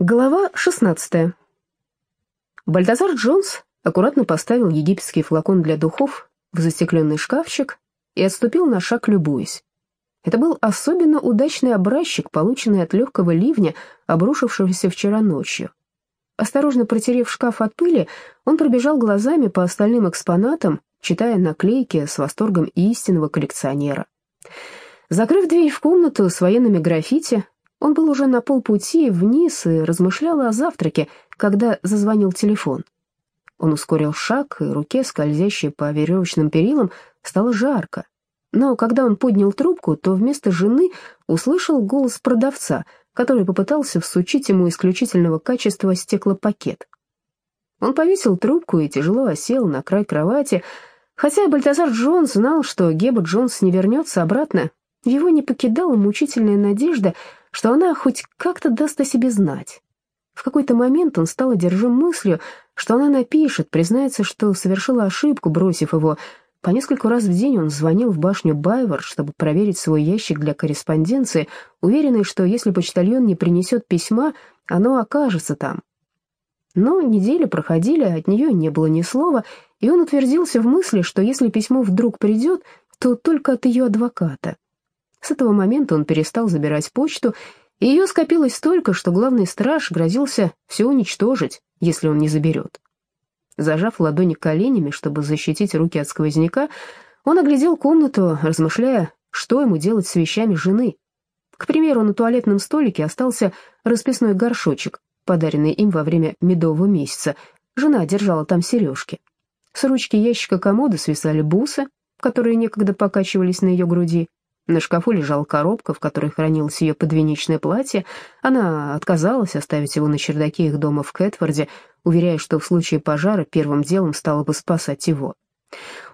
Глава 16. Бальтазар Джонс аккуратно поставил египетский флакон для духов в застекленный шкафчик и отступил на шаг, любуясь. Это был особенно удачный образчик, полученный от легкого ливня, обрушившегося вчера ночью. Осторожно протерев шкаф от пыли, он пробежал глазами по остальным экспонатам, читая наклейки с восторгом истинного коллекционера. Закрыв дверь в комнату с военными граффити, он был уже на полпути вниз и размышлял о завтраке, когда зазвонил телефон. Он ускорил шаг, и руке, скользящей по веревочным перилам, стало жарко. Но когда он поднял трубку, то вместо жены услышал голос продавца, который попытался всучить ему исключительного качества стеклопакет. Он повесил трубку и тяжело осел на край кровати, хотя Бальтазар Джонс знал, что Геба Джонс не вернется обратно, его не покидала мучительная надежда, что она хоть как-то даст о себе знать. В какой-то момент он стал одержим мыслью, что она напишет, признается, что совершила ошибку, бросив его. По нескольку раз в день он звонил в башню Байвар, чтобы проверить свой ящик для корреспонденции, уверенный, что если почтальон не принесет письма, оно окажется там. Но недели проходили, от нее не было ни слова, и он утвердился в мысли, что если письмо вдруг придет, то только от ее адвоката. С этого момента он перестал забирать почту, и ее скопилось столько, что главный страж грозился все уничтожить, если он не заберет. Зажав ладони коленями, чтобы защитить руки от сквозняка, он оглядел комнату, размышляя, что ему делать с вещами жены. К примеру, на туалетном столике остался расписной горшочек, подаренный им во время медового месяца. Жена держала там сережки. С ручки ящика комода свисали бусы, которые некогда покачивались на ее груди. На шкафу лежала коробка, в которой хранилось ее подвенечное платье. Она отказалась оставить его на чердаке их дома в Кэтфорде, уверяя, что в случае пожара первым делом стала бы спасать его.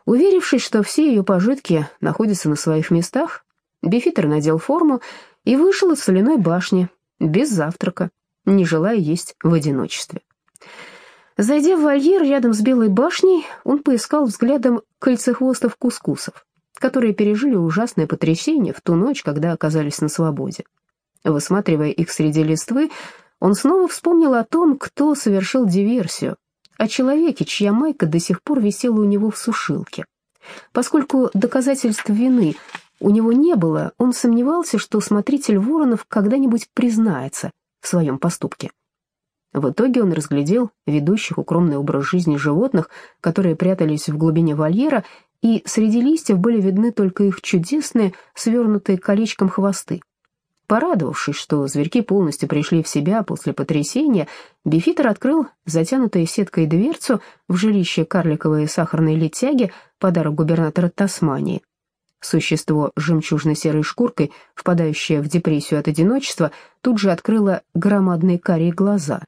Уверившись, что все ее пожитки находятся на своих местах, Бифитер надел форму и вышел из соляной башни, без завтрака, не желая есть в одиночестве. Зайдя в вольер рядом с Белой башней, он поискал взглядом кольцехвостов-кускусов которые пережили ужасное потрясение в ту ночь, когда оказались на свободе. Высматривая их среди листвы, он снова вспомнил о том, кто совершил диверсию, о человеке, чья майка до сих пор висела у него в сушилке. Поскольку доказательств вины у него не было, он сомневался, что смотритель Воронов когда-нибудь признается в своем поступке. В итоге он разглядел ведущих укромный образ жизни животных, которые прятались в глубине вольера и среди листьев были видны только их чудесные, свернутые колечком хвосты. Порадовавшись, что зверьки полностью пришли в себя после потрясения, Бифитер открыл затянутую сеткой дверцу в жилище карликовой сахарной летяги, подарок губернатора Тасмании. Существо с жемчужно-серой шкуркой, впадающее в депрессию от одиночества, тут же открыло громадные карие глаза.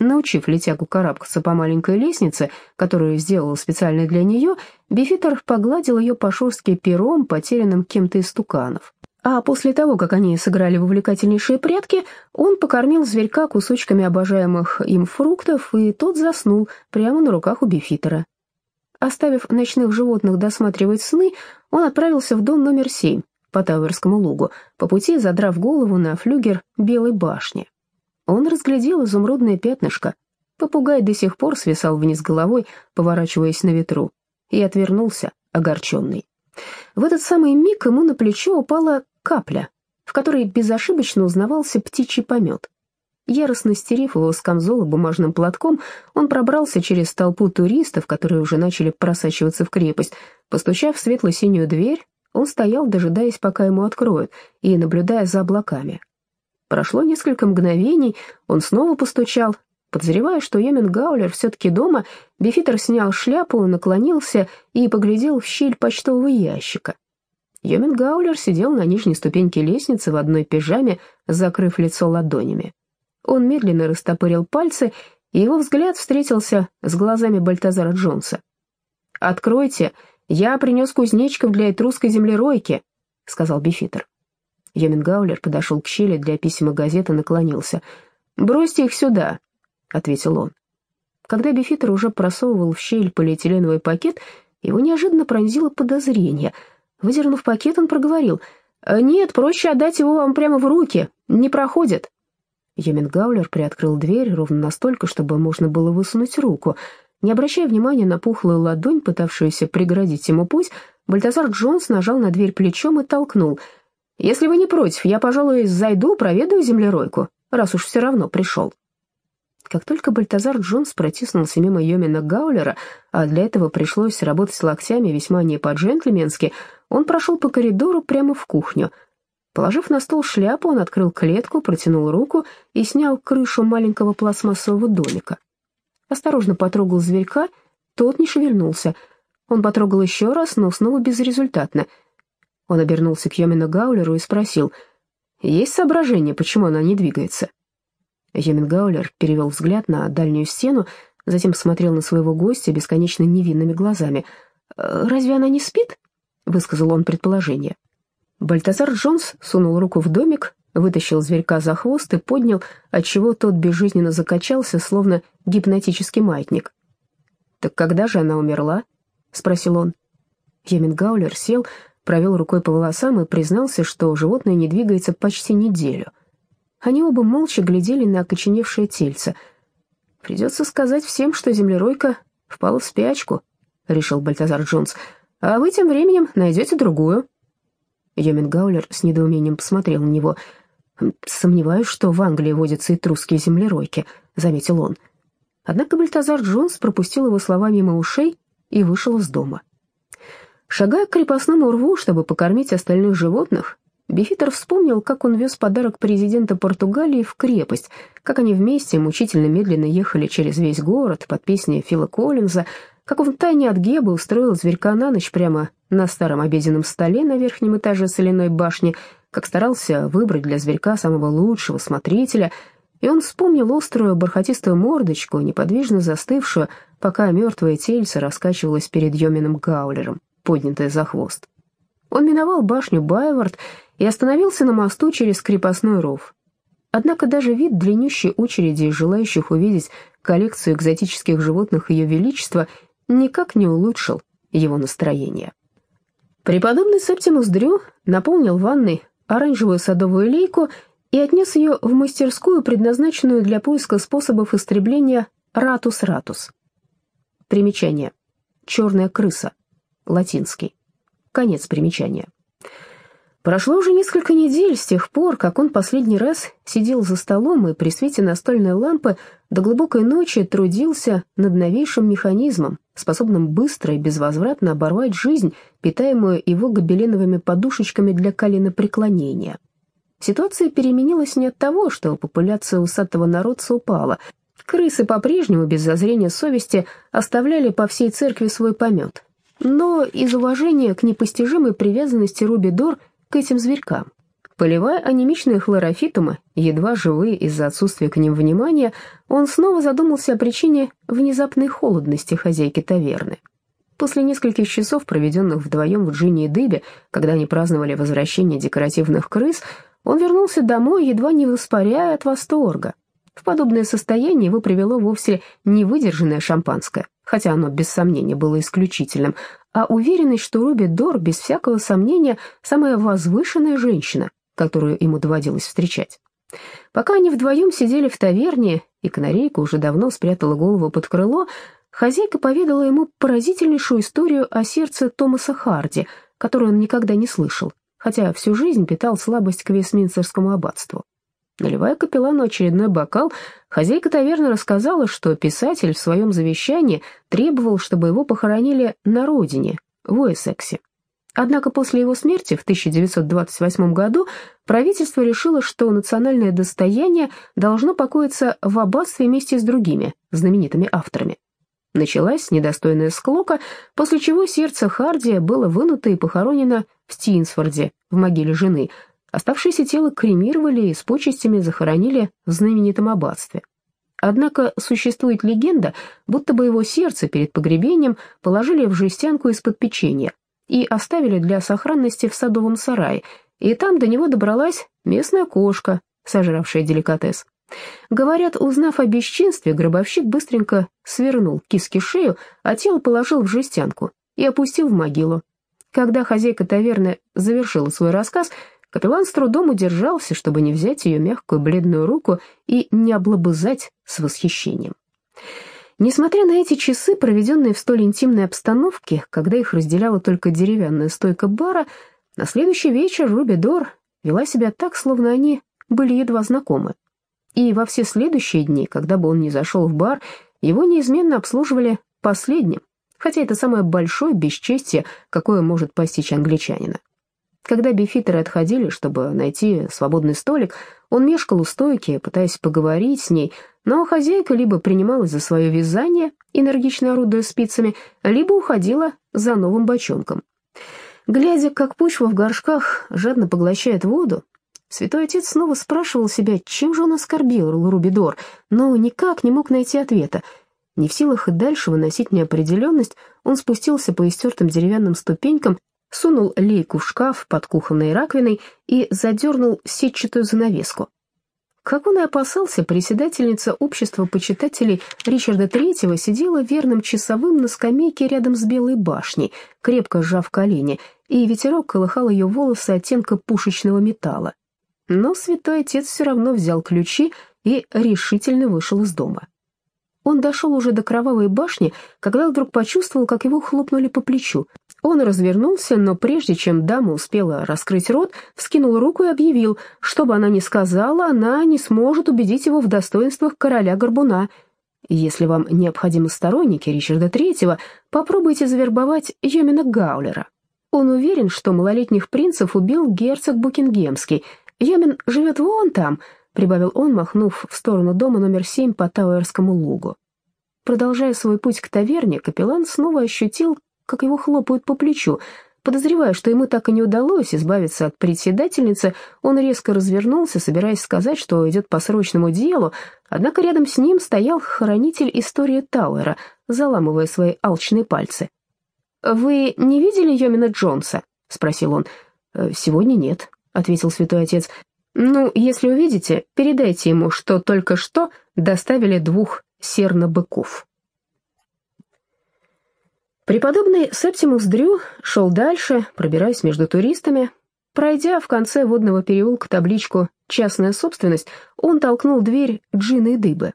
Научив летягу карабкаться по маленькой лестнице, которую сделал специально для нее, Бифитер погладил ее по шерстке пером, потерянным кем-то из туканов. А после того, как они сыграли в увлекательнейшие прятки, он покормил зверька кусочками обожаемых им фруктов, и тот заснул прямо на руках у Бифитера. Оставив ночных животных досматривать сны, он отправился в дом номер семь по Тауэрскому лугу, по пути задрав голову на флюгер Белой башни. Он разглядел изумрудное пятнышко. Попугай до сих пор свисал вниз головой, поворачиваясь на ветру, и отвернулся, огорченный. В этот самый миг ему на плечо упала капля, в которой безошибочно узнавался птичий помет. Яростно стерев его с камзола бумажным платком, он пробрался через толпу туристов, которые уже начали просачиваться в крепость. Постучав в светло-синюю дверь, он стоял, дожидаясь, пока ему откроют, и наблюдая за облаками, Прошло несколько мгновений, он снова постучал. Подозревая, что Йемен Гаулер все-таки дома, Бифитер снял шляпу, наклонился и поглядел в щель почтового ящика. Йемен Гаулер сидел на нижней ступеньке лестницы в одной пижаме, закрыв лицо ладонями. Он медленно растопырил пальцы, и его взгляд встретился с глазами Бальтазара Джонса. «Откройте, я принес кузнечиков для этрусской землеройки», — сказал Бифитер. Йоменгаулер подошел к щели для писем и газеты, наклонился. «Бросьте их сюда», — ответил он. Когда Бифитер уже просовывал в щель полиэтиленовый пакет, его неожиданно пронзило подозрение. Выдернув пакет, он проговорил. «Нет, проще отдать его вам прямо в руки. Не проходит». Йомингаулер приоткрыл дверь ровно настолько, чтобы можно было высунуть руку. Не обращая внимания на пухлую ладонь, пытавшуюся преградить ему путь, Бальтазар Джонс нажал на дверь плечом и толкнул. «Если вы не против, я, пожалуй, зайду, проведаю землеройку, раз уж все равно пришел». Как только Бальтазар Джонс протиснулся мимо Йомина Гаулера, а для этого пришлось работать локтями весьма не по-джентльменски, он прошел по коридору прямо в кухню. Положив на стол шляпу, он открыл клетку, протянул руку и снял крышу маленького пластмассового домика. Осторожно потрогал зверька, тот не шевельнулся. Он потрогал еще раз, но снова безрезультатно. Он обернулся к Йомину Гаулеру и спросил, «Есть соображение, почему она не двигается?» Йомингаулер перевел взгляд на дальнюю стену, затем посмотрел на своего гостя бесконечно невинными глазами. «Э, «Разве она не спит?» — высказал он предположение. Бальтазар Джонс сунул руку в домик, вытащил зверька за хвост и поднял, отчего тот безжизненно закачался, словно гипнотический маятник. «Так когда же она умерла?» — спросил он. Йомингаулер сел, провел рукой по волосам и признался, что животное не двигается почти неделю — они оба молча глядели на окоченевшее тельце. «Придется сказать всем, что землеройка впала в спячку», — решил Бальтазар Джонс. «А вы тем временем найдете другую». Йомин Гаулер с недоумением посмотрел на него. «Сомневаюсь, что в Англии водятся и трусские землеройки», — заметил он. Однако Бальтазар Джонс пропустил его слова мимо ушей и вышел из дома. Шагая к крепостному рву, чтобы покормить остальных животных, Бифитер вспомнил, как он вез подарок президента Португалии в крепость, как они вместе мучительно медленно ехали через весь город под песни Фила Коллинза, как он втайне от Геба устроил зверька на ночь прямо на старом обеденном столе на верхнем этаже соляной башни, как старался выбрать для зверька самого лучшего смотрителя, и он вспомнил острую бархатистую мордочку, неподвижно застывшую, пока мертвое тельце раскачивалось перед Йоминым Гаулером, поднятое за хвост. Он миновал башню Байвард и остановился на мосту через крепостной ров. Однако даже вид длиннющей очереди желающих увидеть коллекцию экзотических животных Ее Величества никак не улучшил его настроение. Преподобный Септимус Дрю наполнил ванной оранжевую садовую лейку и отнес ее в мастерскую, предназначенную для поиска способов истребления ратус-ратус. Примечание. Черная крыса. Латинский. Конец примечания. Прошло уже несколько недель с тех пор, как он последний раз сидел за столом и при свете настольной лампы до глубокой ночи трудился над новейшим механизмом, способным быстро и безвозвратно оборвать жизнь, питаемую его гобеленовыми подушечками для коленопреклонения. Ситуация переменилась не от того, что популяция усатого народца упала. Крысы по-прежнему без зазрения совести оставляли по всей церкви свой помет. Но из уважения к непостижимой привязанности Руби Дор – к этим зверькам. Поливая анемичные хлорофитумы, едва живые из-за отсутствия к ним внимания, он снова задумался о причине внезапной холодности хозяйки таверны. После нескольких часов, проведенных вдвоем в Джинни и Дыбе, когда они праздновали возвращение декоративных крыс, он вернулся домой, едва не воспаряя от восторга. В подобное состояние его привело вовсе не выдержанное шампанское, хотя оно без сомнения было исключительным, а уверенность, что Руби Дор, без всякого сомнения, самая возвышенная женщина, которую ему доводилось встречать. Пока они вдвоем сидели в таверне, и канарейка уже давно спрятала голову под крыло, хозяйка поведала ему поразительнейшую историю о сердце Томаса Харди, которую он никогда не слышал, хотя всю жизнь питал слабость к Вестминстерскому аббатству. Наливая капеллану очередной бокал, хозяйка таверны рассказала, что писатель в своем завещании требовал, чтобы его похоронили на родине, в Уэссексе. Однако после его смерти в 1928 году правительство решило, что национальное достояние должно покоиться в аббатстве вместе с другими знаменитыми авторами. Началась недостойная склока, после чего сердце Харди было вынуто и похоронено в Стинсфорде, в могиле жены, Оставшееся тело кремировали и с почестями захоронили в знаменитом аббатстве. Однако существует легенда, будто бы его сердце перед погребением положили в жестянку из-под печенья и оставили для сохранности в садовом сарае, и там до него добралась местная кошка, сожравшая деликатес. Говорят, узнав о бесчинстве, гробовщик быстренько свернул киски шею, а тело положил в жестянку и опустил в могилу. Когда хозяйка таверны завершила свой рассказ, Капеллан с трудом удержался, чтобы не взять ее мягкую бледную руку и не облобызать с восхищением. Несмотря на эти часы, проведенные в столь интимной обстановке, когда их разделяла только деревянная стойка бара, на следующий вечер Руби Дор вела себя так, словно они были едва знакомы. И во все следующие дни, когда бы он ни зашел в бар, его неизменно обслуживали последним, хотя это самое большое бесчестие, какое может постичь англичанина. Когда бифитеры отходили, чтобы найти свободный столик, он мешкал у стойки, пытаясь поговорить с ней, но хозяйка либо принималась за свое вязание, энергично орудуя спицами, либо уходила за новым бочонком. Глядя, как почва в горшках жадно поглощает воду, святой отец снова спрашивал себя, чем же он оскорбил Рубидор, но никак не мог найти ответа. Не в силах и дальше выносить неопределенность, он спустился по истертым деревянным ступенькам сунул лейку в шкаф под кухонной раковиной и задернул сетчатую занавеску. Как он и опасался, председательница общества почитателей Ричарда Третьего сидела верным часовым на скамейке рядом с Белой башней, крепко сжав колени, и ветерок колыхал ее волосы оттенка пушечного металла. Но святой отец все равно взял ключи и решительно вышел из дома. Он дошел уже до кровавой башни, когда вдруг почувствовал, как его хлопнули по плечу. Он развернулся, но прежде чем дама успела раскрыть рот, вскинул руку и объявил, что бы она ни сказала, она не сможет убедить его в достоинствах короля Горбуна. Если вам необходимы сторонники Ричарда Третьего, попробуйте завербовать Йомина Гаулера. Он уверен, что малолетних принцев убил герцог Букингемский. Йомин живет вон там, прибавил он, махнув в сторону дома номер семь по Тауэрскому лугу. Продолжая свой путь к таверне, капеллан снова ощутил, как его хлопают по плечу. Подозревая, что ему так и не удалось избавиться от председательницы, он резко развернулся, собираясь сказать, что идет по срочному делу, однако рядом с ним стоял хранитель истории Тауэра, заламывая свои алчные пальцы. «Вы не видели Йомина Джонса?» — спросил он. «Э, «Сегодня нет», — ответил святой отец. «Ну, если увидите, передайте ему, что только что доставили двух серно-быков». Преподобный Септимус Дрю шел дальше, пробираясь между туристами. Пройдя в конце водного переулка табличку «Частная собственность», он толкнул дверь джины и дыбы.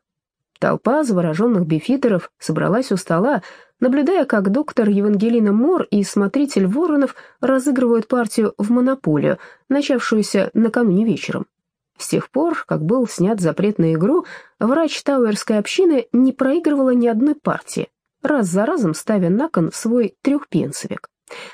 Толпа завороженных бифитеров собралась у стола, наблюдая, как доктор Евангелина Мор и смотритель Воронов разыгрывают партию в монополию, начавшуюся накануне вечером. С тех пор, как был снят запрет на игру, врач Тауэрской общины не проигрывала ни одной партии раз за разом ставя на кон свой трехпенсовик.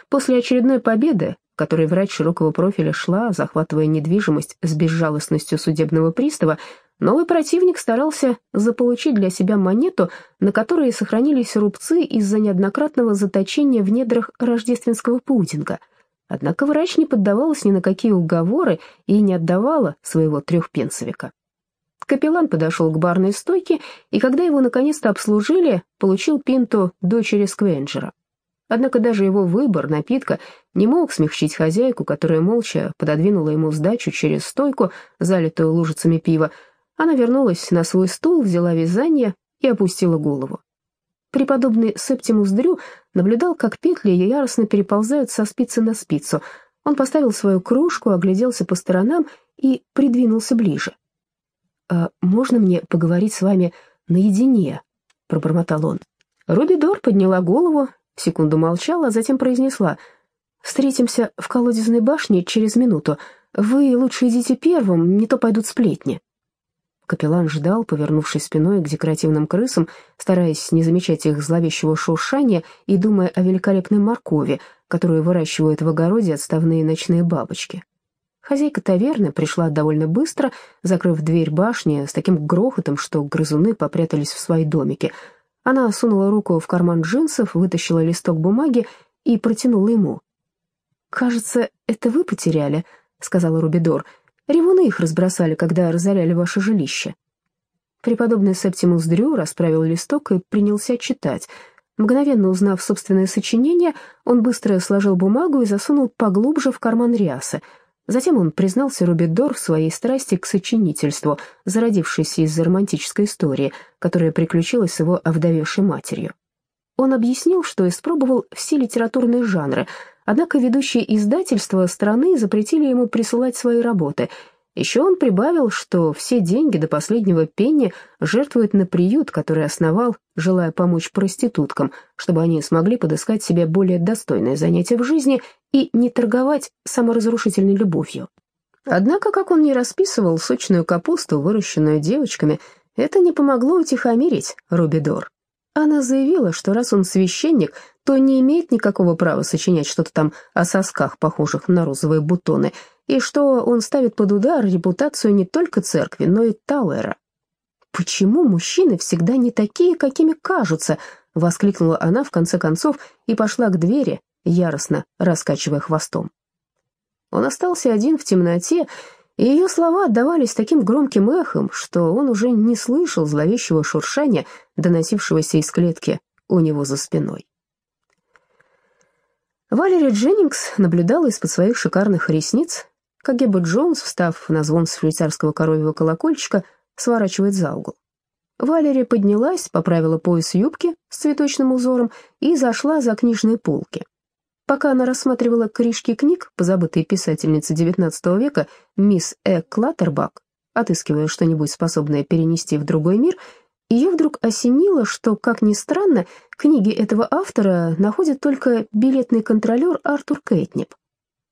После очередной победы, которой врач широкого профиля шла, захватывая недвижимость с безжалостностью судебного пристава, новый противник старался заполучить для себя монету, на которой сохранились рубцы из-за неоднократного заточения в недрах рождественского пудинга. Однако врач не поддавалась ни на какие уговоры и не отдавала своего трехпенсовика. Капеллан подошел к барной стойке, и когда его наконец-то обслужили, получил пинту дочери Сквенджера. Однако даже его выбор напитка не мог смягчить хозяйку, которая молча пододвинула ему сдачу через стойку, залитую лужицами пива. Она вернулась на свой стул, взяла вязание и опустила голову. Преподобный Септимус Дрю наблюдал, как петли яростно переползают со спицы на спицу. Он поставил свою кружку, огляделся по сторонам и придвинулся ближе можно мне поговорить с вами наедине?» — пробормотал он. Руби Дор подняла голову, секунду молчала, а затем произнесла. «Встретимся в колодезной башне через минуту. Вы лучше идите первым, не то пойдут сплетни». Капеллан ждал, повернувшись спиной к декоративным крысам, стараясь не замечать их зловещего шуршания и думая о великолепной моркови, которую выращивают в огороде отставные ночные бабочки. Хозяйка таверны пришла довольно быстро, закрыв дверь башни с таким грохотом, что грызуны попрятались в свои домики. Она сунула руку в карман джинсов, вытащила листок бумаги и протянула ему. «Кажется, это вы потеряли», — сказала Рубидор. «Ревуны их разбросали, когда разоряли ваше жилище». Преподобный Септимус Дрю расправил листок и принялся читать. Мгновенно узнав собственное сочинение, он быстро сложил бумагу и засунул поглубже в карман рясы — Затем он признался Рубидор в своей страсти к сочинительству, зародившейся из-за романтической истории, которая приключилась с его овдовевшей матерью. Он объяснил, что испробовал все литературные жанры, однако ведущие издательства страны запретили ему присылать свои работы — еще он прибавил, что все деньги до последнего пенни жертвует на приют, который основал, желая помочь проституткам, чтобы они смогли подыскать себе более достойное занятие в жизни и не торговать саморазрушительной любовью. Однако, как он не расписывал сочную капусту, выращенную девочками, это не помогло утихомирить Рубидор. Она заявила, что раз он священник, то не имеет никакого права сочинять что-то там о сосках, похожих на розовые бутоны, и что он ставит под удар репутацию не только церкви, но и Тауэра. «Почему мужчины всегда не такие, какими кажутся?» — воскликнула она в конце концов и пошла к двери, яростно раскачивая хвостом. Он остался один в темноте, и ее слова отдавались таким громким эхом, что он уже не слышал зловещего шуршания, доносившегося из клетки у него за спиной. Валерия Дженнингс наблюдала из-под своих шикарных ресниц, как Геба Джонс, встав на звон швейцарского коровьего колокольчика, сворачивает за угол. Валерия поднялась, поправила пояс юбки с цветочным узором и зашла за книжные полки. Пока она рассматривала корешки книг, позабытой писательницы XIX века, мисс Э. Клаттербак, отыскивая что-нибудь способное перенести в другой мир, ее вдруг осенило, что, как ни странно, книги этого автора находит только билетный контролер Артур Кейтнип.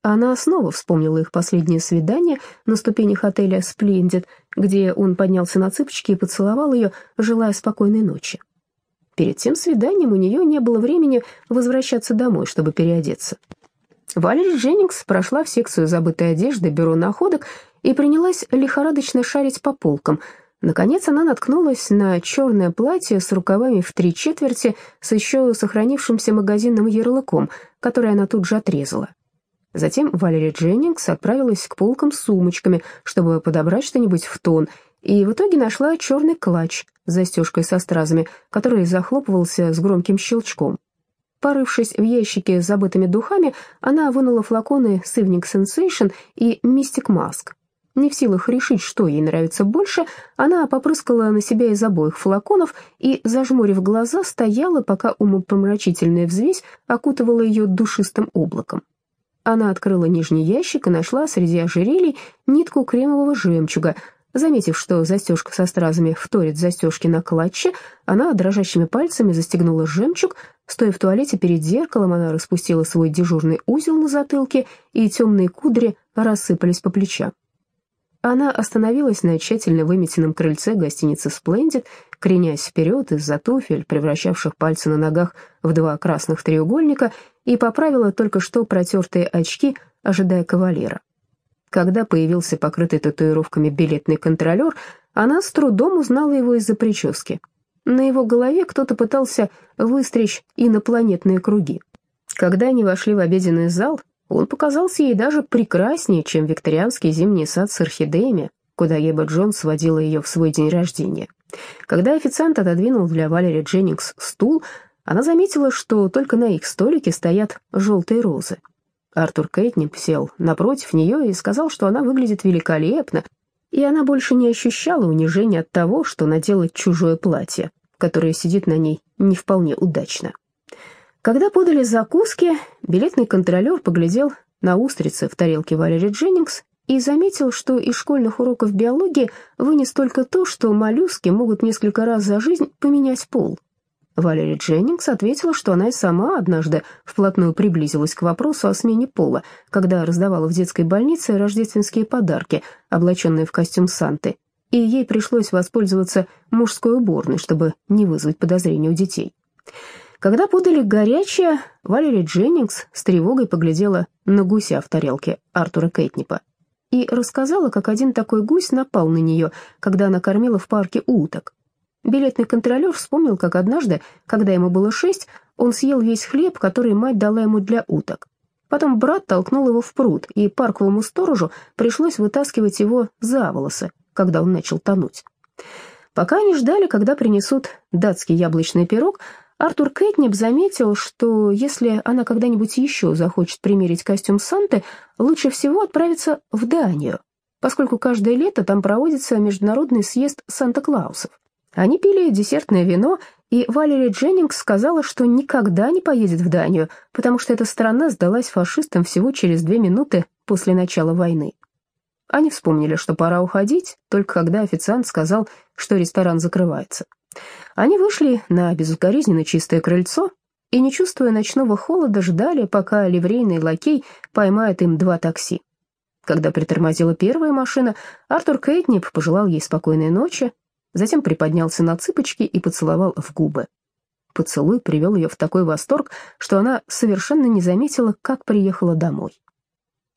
Она снова вспомнила их последнее свидание на ступенях отеля «Сплендид», где он поднялся на цыпочки и поцеловал ее, желая спокойной ночи. Перед тем свиданием у нее не было времени возвращаться домой, чтобы переодеться. Валерия Дженнингс прошла в секцию забытой одежды бюро находок и принялась лихорадочно шарить по полкам. Наконец она наткнулась на черное платье с рукавами в три четверти с еще сохранившимся магазинным ярлыком, который она тут же отрезала. Затем Валерия Дженнингс отправилась к полкам с сумочками, чтобы подобрать что-нибудь в тон, и в итоге нашла черный клатч с застежкой со стразами, который захлопывался с громким щелчком. Порывшись в ящике с забытыми духами, она вынула флаконы Sivnik Sensation и Mystic Mask. Не в силах решить, что ей нравится больше, она попрыскала на себя из обоих флаконов и, зажмурив глаза, стояла, пока умопомрачительная взвесь окутывала ее душистым облаком. Она открыла нижний ящик и нашла среди ожерелий нитку кремового жемчуга. Заметив, что застежка со стразами вторит застежке на клатче, она дрожащими пальцами застегнула жемчуг. Стоя в туалете перед зеркалом, она распустила свой дежурный узел на затылке, и темные кудри рассыпались по плечам. Она остановилась на тщательно выметенном крыльце гостиницы «Сплендид», кренясь вперед из-за туфель, превращавших пальцы на ногах в два красных треугольника, и поправила только что протертые очки, ожидая кавалера. Когда появился покрытый татуировками билетный контролер, она с трудом узнала его из-за прически. На его голове кто-то пытался выстричь инопланетные круги. Когда они вошли в обеденный зал, он показался ей даже прекраснее, чем викторианский зимний сад с орхидеями, куда Еба Джонс сводила ее в свой день рождения. Когда официант отодвинул для Валери Дженнингс стул, она заметила, что только на их столике стоят желтые розы. Артур Кейтнип сел напротив нее и сказал, что она выглядит великолепно, и она больше не ощущала унижения от того, что надела чужое платье, которое сидит на ней не вполне удачно. Когда подали закуски, билетный контролер поглядел на устрицы в тарелке Валерии Дженнингс и заметил, что из школьных уроков биологии вынес только то, что моллюски могут несколько раз за жизнь поменять пол. Валерия Дженнингс ответила, что она и сама однажды вплотную приблизилась к вопросу о смене пола, когда раздавала в детской больнице рождественские подарки, облаченные в костюм Санты, и ей пришлось воспользоваться мужской уборной, чтобы не вызвать подозрений у детей. Когда подали горячее, Валерия Дженнингс с тревогой поглядела на гуся в тарелке Артура Кейтнипа и рассказала, как один такой гусь напал на нее, когда она кормила в парке уток. Билетный контролер вспомнил, как однажды, когда ему было шесть, он съел весь хлеб, который мать дала ему для уток. Потом брат толкнул его в пруд, и парковому сторожу пришлось вытаскивать его за волосы, когда он начал тонуть. Пока они ждали, когда принесут датский яблочный пирог, Артур Кэтнип заметил, что если она когда-нибудь еще захочет примерить костюм Санты, лучше всего отправиться в Данию, поскольку каждое лето там проводится международный съезд Санта-Клаусов. Они пили десертное вино и Валерия Дженнингс сказала, что никогда не поедет в Данию, потому что эта страна сдалась фашистам всего через две минуты после начала войны. Они вспомнили, что пора уходить, только когда официант сказал, что ресторан закрывается. Они вышли на безукоризненно чистое крыльцо и, не чувствуя ночного холода, ждали, пока ливрейный лакей поймает им два такси. Когда притормозила первая машина, Артур Кейтнип пожелал ей спокойной ночи, затем приподнялся на цыпочки и поцеловал в губы. Поцелуй привел ее в такой восторг, что она совершенно не заметила, как приехала домой.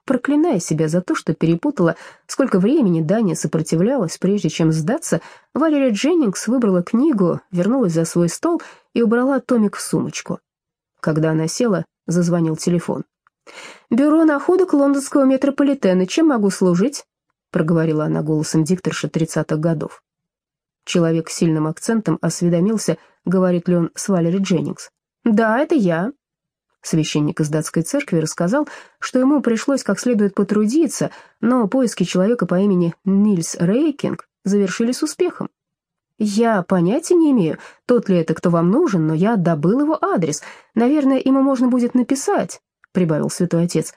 Проклиная себя за то, что перепутала, сколько времени Дани сопротивлялась, прежде чем сдаться, Валерия Дженнингс выбрала книгу, вернулась за свой стол и убрала томик в сумочку. Когда она села, зазвонил телефон. «Бюро находок лондонского метрополитена. Чем могу служить?» — проговорила она голосом дикторши тридцатых годов. Человек с сильным акцентом осведомился, говорит ли он с Валери Дженнингс. «Да, это я». Священник из датской церкви рассказал, что ему пришлось как следует потрудиться, но поиски человека по имени Нильс Рейкинг завершились успехом. «Я понятия не имею, тот ли это, кто вам нужен, но я добыл его адрес. Наверное, ему можно будет написать прибавил святой отец.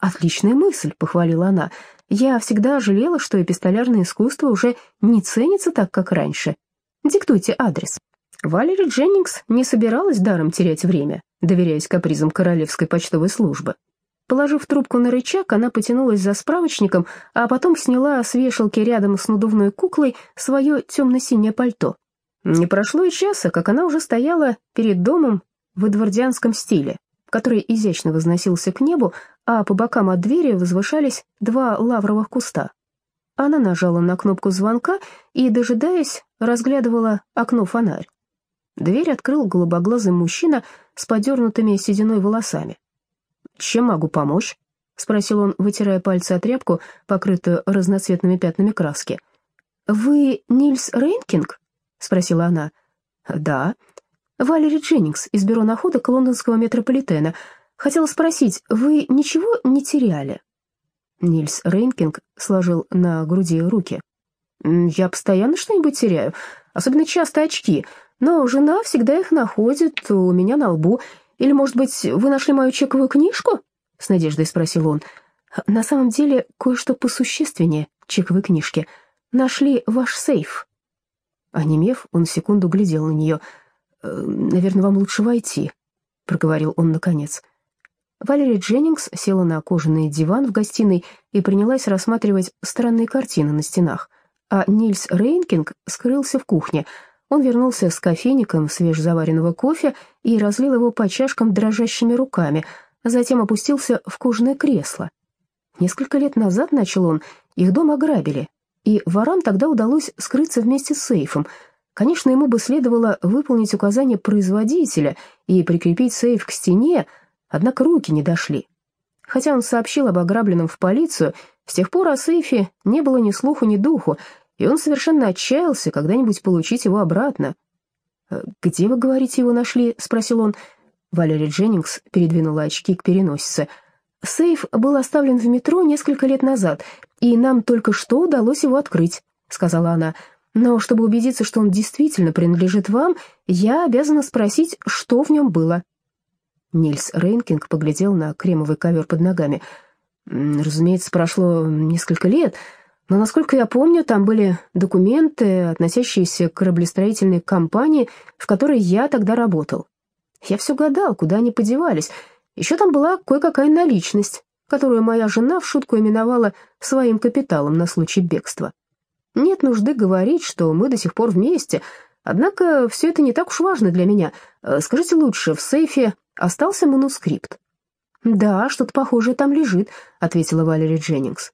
«Отличная мысль», — похвалила она. «Я всегда жалела, что эпистолярное искусство уже не ценится так, как раньше. Диктуйте адрес». Валери Дженнингс не собиралась даром терять время, доверяясь капризам королевской почтовой службы. Положив трубку на рычаг, она потянулась за справочником, а потом сняла с вешалки рядом с надувной куклой свое темно-синее пальто. Не прошло и часа, как она уже стояла перед домом в эдвардианском стиле, который изящно возносился к небу, а по бокам от двери возвышались два лавровых куста. Она нажала на кнопку звонка и, дожидаясь, разглядывала окно-фонарь. Дверь открыл голубоглазый мужчина с подернутыми сединой волосами. «Чем могу помочь?» — спросил он, вытирая пальцы о тряпку, покрытую разноцветными пятнами краски. «Вы Нильс Рейнкинг?» — спросила она. «Да», Валери Дженнингс из бюро находок лондонского метрополитена. Хотела спросить, вы ничего не теряли?» Нильс Рейнкинг сложил на груди руки. «Я постоянно что-нибудь теряю, особенно часто очки, но жена всегда их находит у меня на лбу. Или, может быть, вы нашли мою чековую книжку?» — с надеждой спросил он. «На самом деле, кое-что посущественнее чековой книжки. Нашли ваш сейф». Онемев, он секунду глядел на нее — Э, наверное, вам лучше войти», — проговорил он наконец. Валерия Дженнингс села на кожаный диван в гостиной и принялась рассматривать странные картины на стенах, а Нильс Рейнкинг скрылся в кухне. Он вернулся с кофейником свежезаваренного кофе и разлил его по чашкам дрожащими руками, затем опустился в кожаное кресло. Несколько лет назад, начал он, их дом ограбили, и ворам тогда удалось скрыться вместе с сейфом — Конечно, ему бы следовало выполнить указание производителя и прикрепить сейф к стене, однако руки не дошли. Хотя он сообщил об ограбленном в полицию, с тех пор о сейфе не было ни слуху, ни духу, и он совершенно отчаялся когда-нибудь получить его обратно. «Э, «Где, вы говорите, его нашли?» — спросил он. Валерия Дженнингс передвинула очки к переносице. «Сейф был оставлен в метро несколько лет назад, и нам только что удалось его открыть», — сказала она. Но чтобы убедиться, что он действительно принадлежит вам, я обязана спросить, что в нем было». Нильс Рейнкинг поглядел на кремовый ковер под ногами. «Разумеется, прошло несколько лет, но, насколько я помню, там были документы, относящиеся к кораблестроительной компании, в которой я тогда работал. Я все гадал, куда они подевались. Еще там была кое-какая наличность, которую моя жена в шутку именовала своим капиталом на случай бегства. Нет нужды говорить, что мы до сих пор вместе, однако все это не так уж важно для меня. Э, скажите лучше, в сейфе остался манускрипт?» «Да, что-то похожее там лежит», — ответила Валерия Дженнингс.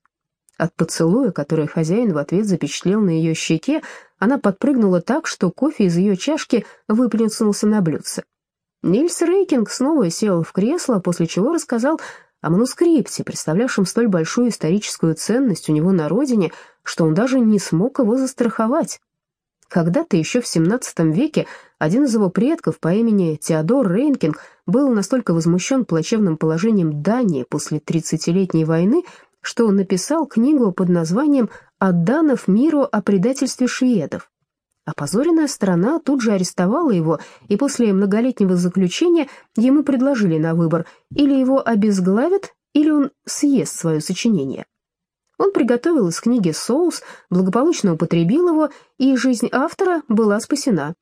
От поцелуя, который хозяин в ответ запечатлел на ее щеке, она подпрыгнула так, что кофе из ее чашки выплеснулся на блюдце. Нильс Рейкинг снова сел в кресло, после чего рассказал о манускрипте, представлявшем столь большую историческую ценность у него на родине, что он даже не смог его застраховать. Когда-то еще в XVII веке один из его предков по имени Теодор Рейнкинг был настолько возмущен плачевным положением Дании после тридцатилетней войны, что он написал книгу под названием «От данов миру о предательстве шведов». Опозоренная сторона тут же арестовала его, и после многолетнего заключения ему предложили на выбор или его обезглавят, или он съест свое сочинение. Он приготовил из книги соус, благополучно употребил его, и жизнь автора была спасена.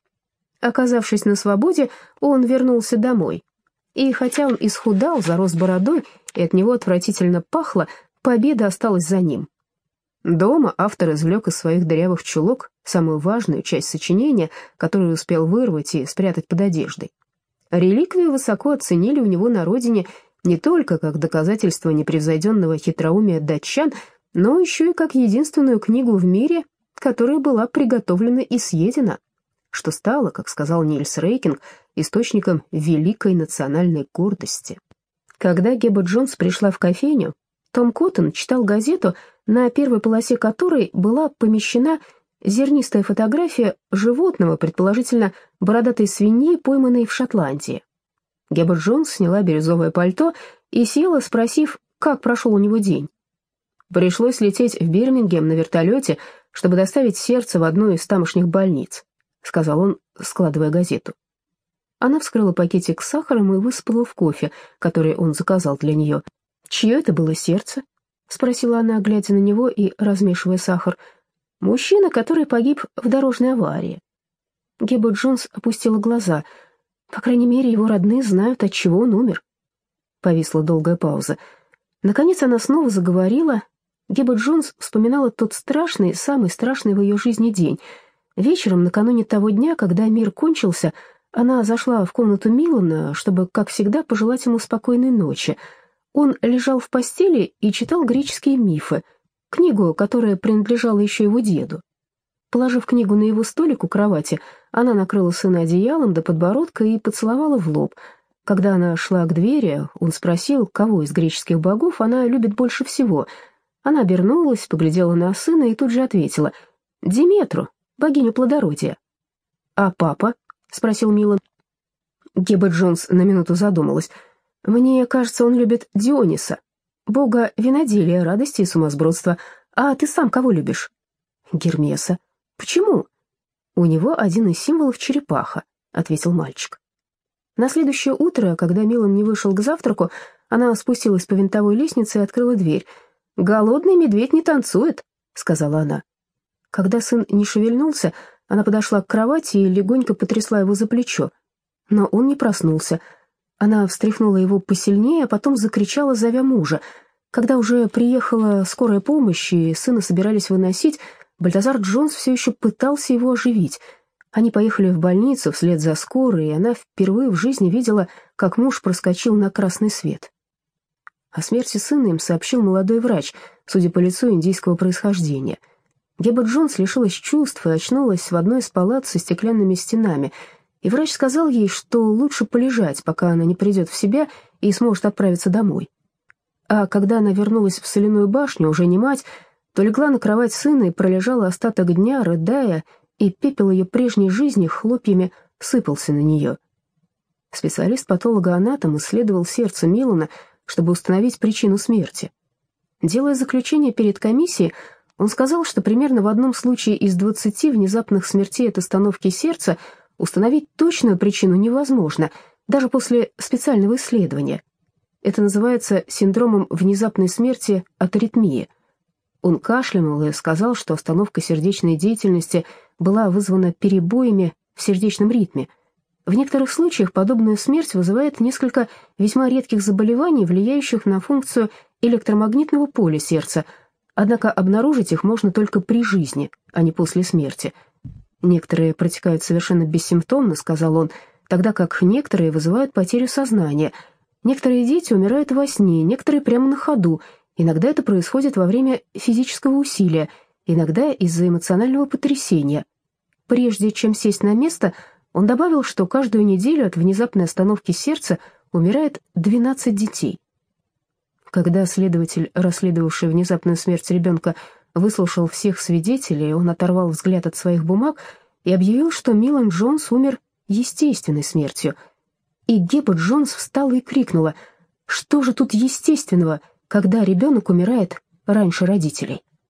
Оказавшись на свободе, он вернулся домой. И хотя он исхудал, зарос бородой, и от него отвратительно пахло, победа осталась за ним. Дома автор извлек из своих дырявых чулок самую важную часть сочинения, которую успел вырвать и спрятать под одеждой. Реликвию высоко оценили у него на родине не только как доказательство непревзойденного хитроумия датчан, но еще и как единственную книгу в мире, которая была приготовлена и съедена, что стало, как сказал Нильс Рейкинг, источником великой национальной гордости. Когда Геба Джонс пришла в кофейню, том Коттон читал газету, на первой полосе которой была помещена зернистая фотография животного, предположительно бородатой свиньи, пойманной в Шотландии. Геба Джонс сняла бирюзовое пальто и села, спросив, как прошел у него день. Пришлось лететь в Бирмингем на вертолете, чтобы доставить сердце в одну из тамошних больниц, сказал он, складывая газету. Она вскрыла пакетик с сахаром и высыпала в кофе, который он заказал для нее. «Чье это было сердце?» — спросила она, глядя на него и размешивая сахар. «Мужчина, который погиб в дорожной аварии». Геба Джонс опустила глаза. По крайней мере, его родные знают, от чего он умер. Повисла долгая пауза. Наконец она снова заговорила. Геба Джонс вспоминала тот страшный, самый страшный в ее жизни день. Вечером, накануне того дня, когда мир кончился, она зашла в комнату Милана, чтобы, как всегда, пожелать ему спокойной ночи — он лежал в постели и читал греческие мифы, книгу, которая принадлежала еще его деду. Положив книгу на его столик у кровати, она накрыла сына одеялом до подбородка и поцеловала в лоб. Когда она шла к двери, он спросил, кого из греческих богов она любит больше всего. Она обернулась, поглядела на сына и тут же ответила «Диметру, богиню плодородия». «А папа?» — спросил Милан. Геба Джонс на минуту задумалась — мне кажется, он любит Диониса, бога виноделия, радости и сумасбродства. А ты сам кого любишь? Гермеса. Почему? У него один из символов черепаха, ответил мальчик. На следующее утро, когда Милан не вышел к завтраку, она спустилась по винтовой лестнице и открыла дверь. «Голодный медведь не танцует», — сказала она. Когда сын не шевельнулся, она подошла к кровати и легонько потрясла его за плечо. Но он не проснулся — она встряхнула его посильнее, а потом закричала, зовя мужа. Когда уже приехала скорая помощь и сына собирались выносить, Бальтазар Джонс все еще пытался его оживить. Они поехали в больницу вслед за скорой, и она впервые в жизни видела, как муж проскочил на красный свет. О смерти сына им сообщил молодой врач, судя по лицу индийского происхождения. Геба Джонс лишилась чувств и очнулась в одной из палат со стеклянными стенами — и врач сказал ей, что лучше полежать, пока она не придет в себя и сможет отправиться домой. А когда она вернулась в соляную башню, уже не мать, то легла на кровать сына и пролежала остаток дня, рыдая, и пепел ее прежней жизни хлопьями сыпался на нее. Специалист-патологоанатом исследовал сердце Милана, чтобы установить причину смерти. Делая заключение перед комиссией, он сказал, что примерно в одном случае из 20 внезапных смертей от остановки сердца – Установить точную причину невозможно, даже после специального исследования. Это называется синдромом внезапной смерти от аритмии. Он кашлянул и сказал, что остановка сердечной деятельности была вызвана перебоями в сердечном ритме. В некоторых случаях подобная смерть вызывает несколько весьма редких заболеваний, влияющих на функцию электромагнитного поля сердца, однако обнаружить их можно только при жизни, а не после смерти – Некоторые протекают совершенно бессимптомно, сказал он, тогда как некоторые вызывают потерю сознания. Некоторые дети умирают во сне, некоторые прямо на ходу. Иногда это происходит во время физического усилия, иногда из-за эмоционального потрясения. Прежде чем сесть на место, он добавил, что каждую неделю от внезапной остановки сердца умирает 12 детей. Когда следователь, расследовавший внезапную смерть ребенка, выслушал всех свидетелей, он оторвал взгляд от своих бумаг и объявил, что Милан Джонс умер естественной смертью. И Геба Джонс встала и крикнула, «Что же тут естественного, когда ребенок умирает раньше родителей?»